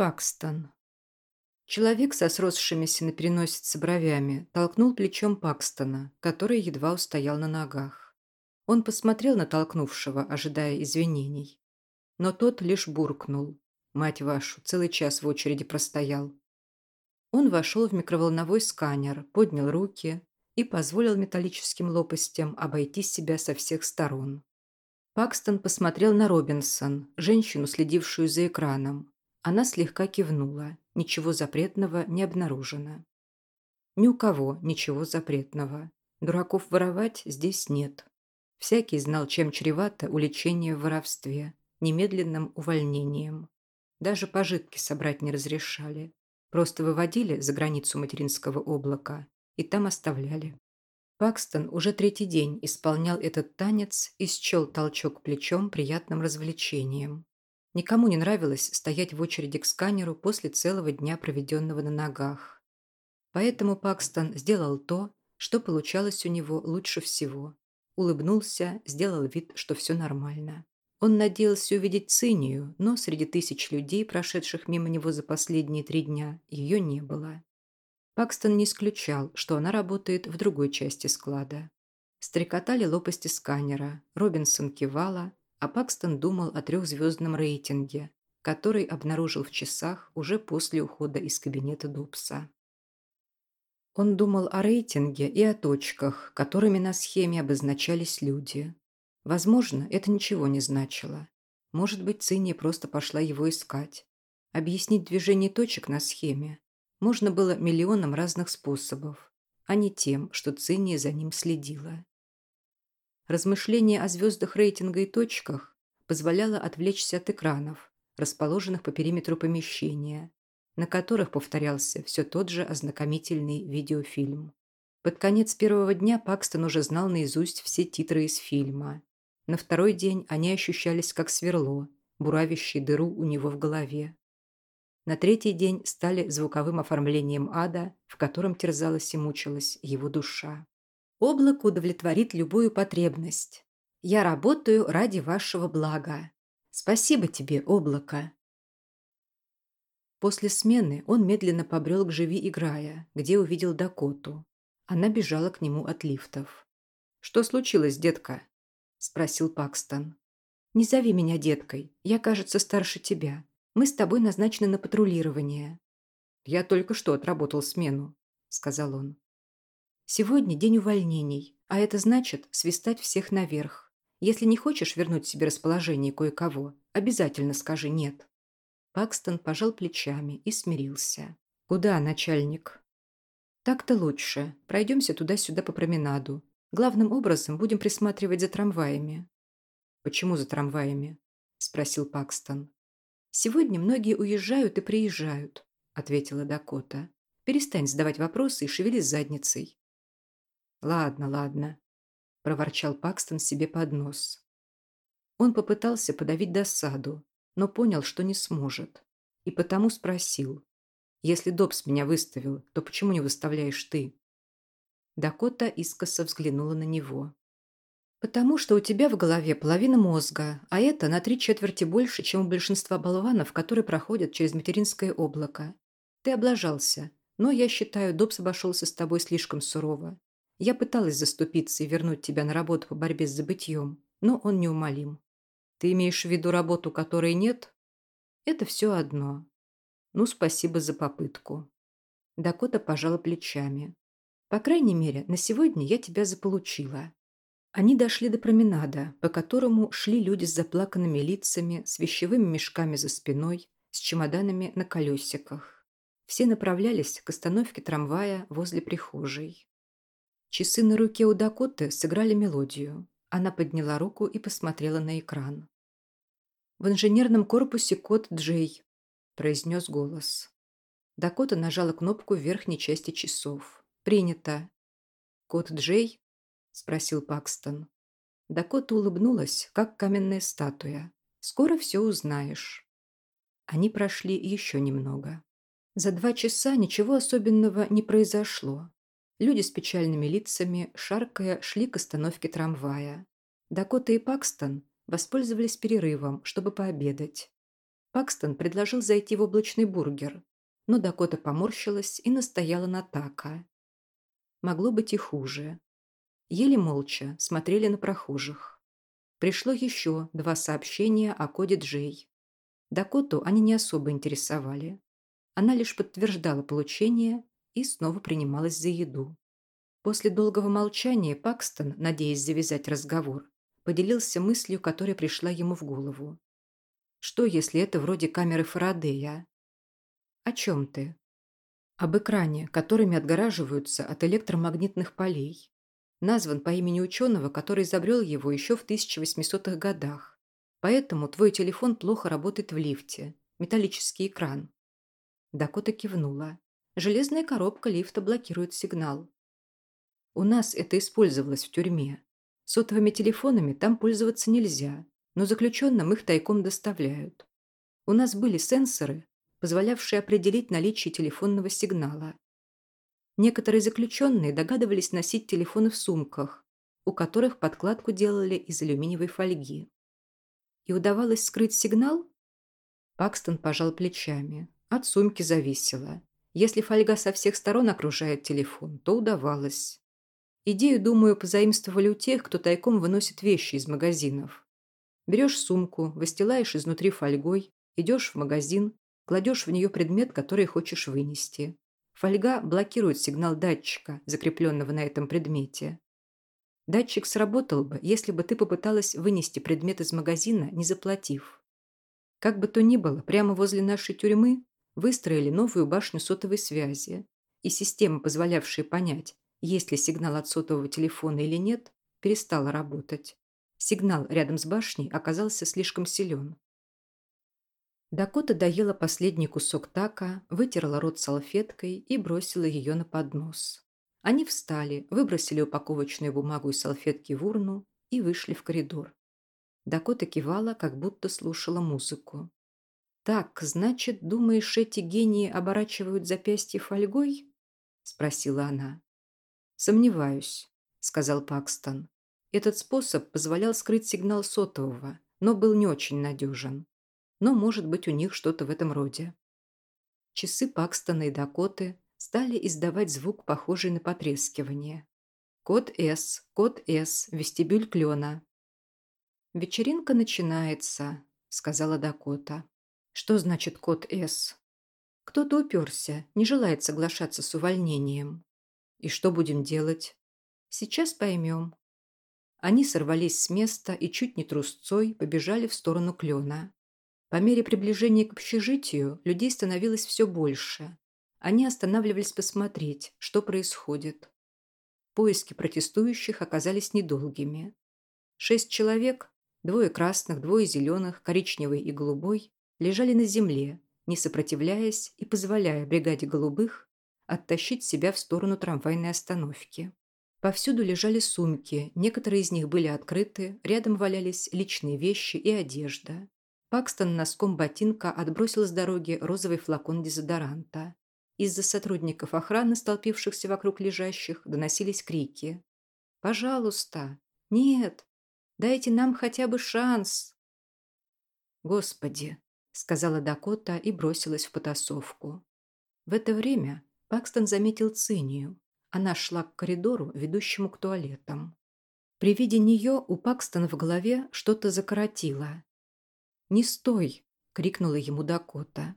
Пакстон. Человек со сросшимися на переносице бровями толкнул плечом Пакстона, который едва устоял на ногах. Он посмотрел на толкнувшего, ожидая извинений. Но тот лишь буркнул. «Мать вашу, целый час в очереди простоял». Он вошел в микроволновой сканер, поднял руки и позволил металлическим лопастям обойти себя со всех сторон. Пакстон посмотрел на Робинсон, женщину, следившую за экраном, она слегка кивнула. Ничего запретного не обнаружено. Ни у кого ничего запретного. Дураков воровать здесь нет. Всякий знал, чем чревато уличение в воровстве, немедленным увольнением. Даже пожитки собрать не разрешали. Просто выводили за границу материнского облака и там оставляли. Пакстон уже третий день исполнял этот танец и счел толчок плечом приятным развлечением. Никому не нравилось стоять в очереди к сканеру после целого дня, проведенного на ногах. Поэтому Пакстон сделал то, что получалось у него лучше всего. Улыбнулся, сделал вид, что все нормально. Он надеялся увидеть Цинию, но среди тысяч людей, прошедших мимо него за последние три дня, ее не было. Пакстон не исключал, что она работает в другой части склада. Стрекотали лопасти сканера, Робинсон кивала, а Пакстон думал о трехзвездном рейтинге, который обнаружил в часах уже после ухода из кабинета Дубса. Он думал о рейтинге и о точках, которыми на схеме обозначались люди. Возможно, это ничего не значило. Может быть, Циния просто пошла его искать. Объяснить движение точек на схеме можно было миллионом разных способов, а не тем, что Циния за ним следила. Размышление о звездах рейтинга и точках позволяло отвлечься от экранов, расположенных по периметру помещения, на которых повторялся все тот же ознакомительный видеофильм. Под конец первого дня Пакстон уже знал наизусть все титры из фильма. На второй день они ощущались как сверло, буравящее дыру у него в голове. На третий день стали звуковым оформлением ада, в котором терзалась и мучилась его душа. Облако удовлетворит любую потребность. Я работаю ради вашего блага. Спасибо тебе, облако. После смены он медленно побрел к «Живи, играя», где увидел Дакоту. Она бежала к нему от лифтов. «Что случилось, детка?» – спросил Пакстон. «Не зови меня деткой. Я, кажется, старше тебя. Мы с тобой назначены на патрулирование». «Я только что отработал смену», – сказал он. Сегодня день увольнений, а это значит свистать всех наверх. Если не хочешь вернуть себе расположение кое-кого, обязательно скажи «нет». Пакстон пожал плечами и смирился. «Куда, начальник?» «Так-то лучше. Пройдемся туда-сюда по променаду. Главным образом будем присматривать за трамваями». «Почему за трамваями?» – спросил Пакстон. «Сегодня многие уезжают и приезжают», – ответила Дакота. «Перестань задавать вопросы и шевели задницей. «Ладно, ладно», – проворчал Пакстон себе под нос. Он попытался подавить досаду, но понял, что не сможет, и потому спросил. «Если Добс меня выставил, то почему не выставляешь ты?» Дакота искоса взглянула на него. «Потому что у тебя в голове половина мозга, а это на три четверти больше, чем у большинства болванов, которые проходят через материнское облако. Ты облажался, но я считаю, Добс обошелся с тобой слишком сурово. Я пыталась заступиться и вернуть тебя на работу по борьбе с забытьем, но он неумолим. Ты имеешь в виду работу, которой нет? Это все одно. Ну, спасибо за попытку. Дакота пожала плечами. По крайней мере, на сегодня я тебя заполучила. Они дошли до променада, по которому шли люди с заплаканными лицами, с вещевыми мешками за спиной, с чемоданами на колесиках. Все направлялись к остановке трамвая возле прихожей. Часы на руке у Дакоты сыграли мелодию. Она подняла руку и посмотрела на экран. «В инженерном корпусе код Джей», – произнес голос. Дакота нажала кнопку в верхней части часов. «Принято». «Код Джей?» – спросил Пакстон. Дакота улыбнулась, как каменная статуя. «Скоро все узнаешь». Они прошли еще немного. За два часа ничего особенного не произошло. Люди с печальными лицами, шаркая, шли к остановке трамвая. Дакота и Пакстон воспользовались перерывом, чтобы пообедать. Пакстон предложил зайти в облачный бургер, но Дакота поморщилась и настояла на така. Могло быть и хуже. Еле молча смотрели на прохожих. Пришло еще два сообщения о коде Джей. Дакоту они не особо интересовали. Она лишь подтверждала получение и снова принималась за еду. После долгого молчания Пакстон, надеясь завязать разговор, поделился мыслью, которая пришла ему в голову. Что, если это вроде камеры Фарадея? О чем ты? Об экране, которыми отгораживаются от электромагнитных полей. Назван по имени ученого, который изобрел его еще в 1800-х годах. Поэтому твой телефон плохо работает в лифте. Металлический экран. Дакота кивнула. Железная коробка лифта блокирует сигнал. У нас это использовалось в тюрьме. Сотовыми телефонами там пользоваться нельзя, но заключенным их тайком доставляют. У нас были сенсоры, позволявшие определить наличие телефонного сигнала. Некоторые заключенные догадывались носить телефоны в сумках, у которых подкладку делали из алюминиевой фольги. И удавалось скрыть сигнал? Пакстон пожал плечами. От сумки зависело. Если фольга со всех сторон окружает телефон, то удавалось. Идею, думаю, позаимствовали у тех, кто тайком выносит вещи из магазинов. Берешь сумку, выстилаешь изнутри фольгой, идешь в магазин, кладешь в нее предмет, который хочешь вынести. Фольга блокирует сигнал датчика, закрепленного на этом предмете. Датчик сработал бы, если бы ты попыталась вынести предмет из магазина, не заплатив. Как бы то ни было, прямо возле нашей тюрьмы выстроили новую башню сотовой связи, и система, позволявшая понять, есть ли сигнал от сотового телефона или нет, перестала работать. Сигнал рядом с башней оказался слишком силен. Дакота доела последний кусок така, вытерла рот салфеткой и бросила ее на поднос. Они встали, выбросили упаковочную бумагу и салфетки в урну и вышли в коридор. Дакота кивала, как будто слушала музыку. «Так, значит, думаешь, эти гении оборачивают запястье фольгой?» – спросила она. «Сомневаюсь», – сказал Пакстон. Этот способ позволял скрыть сигнал сотового, но был не очень надежен. Но, может быть, у них что-то в этом роде. Часы Пакстона и Дакоты стали издавать звук, похожий на потрескивание. Код С, код С, вестибюль клена. «Вечеринка начинается», — сказала Дакота. «Что значит код С?» «Кто-то уперся, не желает соглашаться с увольнением». «И что будем делать?» «Сейчас поймем», они сорвались с места и чуть не трусцой побежали в сторону клена. По мере приближения к общежитию людей становилось все больше. Они останавливались посмотреть, что происходит. Поиски протестующих оказались недолгими. Шесть человек, двое красных, двое зеленых, коричневый и голубой, лежали на земле, не сопротивляясь и позволяя бригаде голубых оттащить себя в сторону трамвайной остановки. Повсюду лежали сумки, некоторые из них были открыты, рядом валялись личные вещи и одежда. Пакстон носком ботинка отбросил с дороги розовый флакон дезодоранта. Из-за сотрудников охраны, столпившихся вокруг лежащих, доносились крики. «Пожалуйста! Нет! Дайте нам хотя бы шанс!» «Господи!» — сказала Дакота и бросилась в потасовку. В это время Пакстон заметил цинию, она шла к коридору, ведущему к туалетам. При виде нее у Пакстона в голове что-то закоротило. «Не стой!» – крикнула ему Дакота.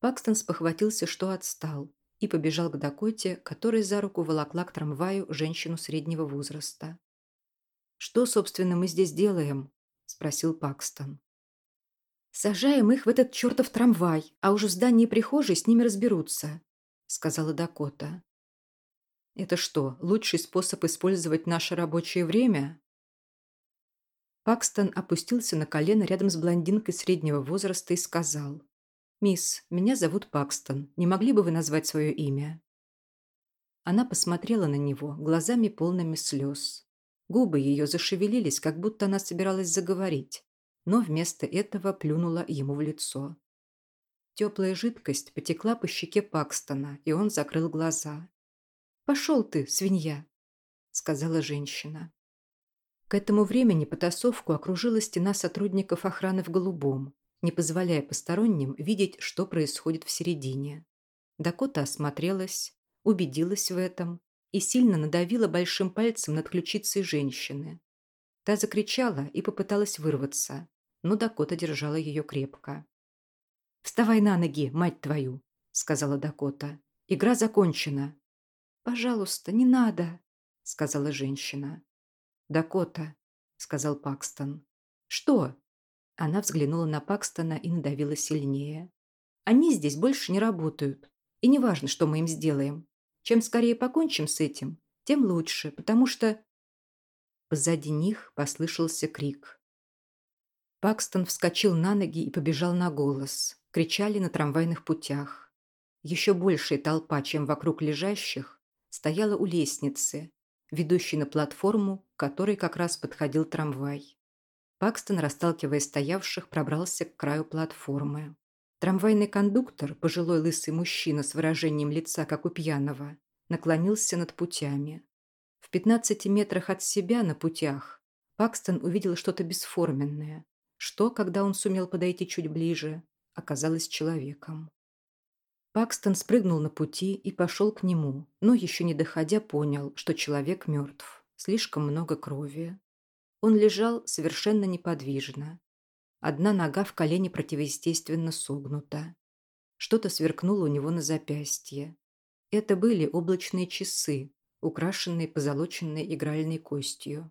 Пакстон спохватился, что отстал, и побежал к Дакоте, которая за руку волокла к трамваю женщину среднего возраста. «Что, собственно, мы здесь делаем?» – спросил Пакстон. «Сажаем их в этот чертов трамвай, а уже в здании прихожей с ними разберутся», – сказала Дакота. Это что, лучший способ использовать наше рабочее время? Пакстон опустился на колено рядом с блондинкой среднего возраста и сказал. «Мисс, меня зовут Пакстон. Не могли бы вы назвать свое имя?» Она посмотрела на него глазами полными слез. Губы ее зашевелились, как будто она собиралась заговорить, но вместо этого плюнула ему в лицо. Теплая жидкость потекла по щеке Пакстона, и он закрыл глаза. «Пошел ты, свинья!» – сказала женщина. К этому времени потасовку окружила стена сотрудников охраны в голубом, не позволяя посторонним видеть, что происходит в середине. Дакота осмотрелась, убедилась в этом и сильно надавила большим пальцем над ключицей женщины. Та закричала и попыталась вырваться, но Дакота держала ее крепко. «Вставай на ноги, мать твою!» – сказала Дакота. «Игра закончена». «Пожалуйста, не надо», – сказала женщина. «Дакота», – сказал Пакстон. «Что?» Она взглянула на Пакстона и надавила сильнее. «Они здесь больше не работают. И неважно, что мы им сделаем. Чем скорее покончим с этим, тем лучше, потому что...» Позади них послышался крик. Пакстон вскочил на ноги и побежал на голос. Кричали на трамвайных путях. Еще большая толпа, чем вокруг лежащих, стояла у лестницы, ведущей на платформу, к которой как раз подходил трамвай. Пакстон, расталкивая стоявших, пробрался к краю платформы. Трамвайный кондуктор, пожилой лысый мужчина с выражением лица, как у пьяного, наклонился над путями. В 15 метрах от себя на путях Пакстон увидел что-то бесформенное, что, когда он сумел подойти чуть ближе, оказалось человеком. Пакстон спрыгнул на пути и пошел к нему, но еще не доходя понял, что человек мертв. Слишком много крови. Он лежал совершенно неподвижно. Одна нога в колене противоестественно согнута. Что-то сверкнуло у него на запястье. Это были облачные часы, украшенные позолоченной игральной костью.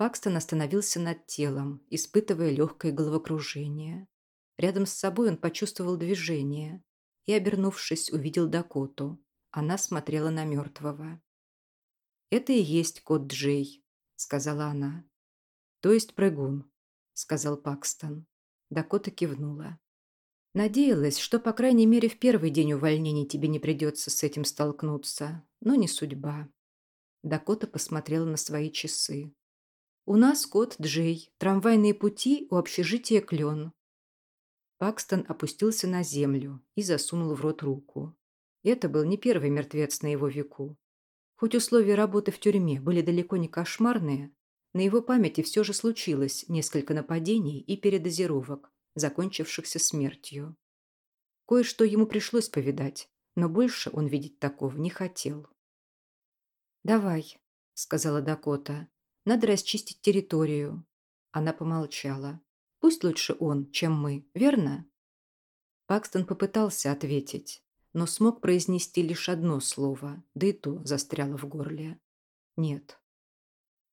Пакстон остановился над телом, испытывая легкое головокружение. Рядом с собой он почувствовал движение и, обернувшись, увидел Дакоту. Она смотрела на мертвого. «Это и есть кот Джей», — сказала она. «То есть прыгун», — сказал Пакстон. Дакота кивнула. «Надеялась, что, по крайней мере, в первый день увольнений тебе не придется с этим столкнуться, но не судьба». Дакота посмотрела на свои часы. «У нас кот Джей, трамвайные пути у общежития Клен». Пакстон опустился на землю и засунул в рот руку. Это был не первый мертвец на его веку. Хоть условия работы в тюрьме были далеко не кошмарные, на его памяти все же случилось несколько нападений и передозировок, закончившихся смертью. Кое-что ему пришлось повидать, но больше он видеть такого не хотел. «Давай», — сказала Дакота, — «надо расчистить территорию». Она помолчала. «Пусть лучше он, чем мы, верно?» Пакстон попытался ответить, но смог произнести лишь одно слово, да и то застряло в горле. «Нет».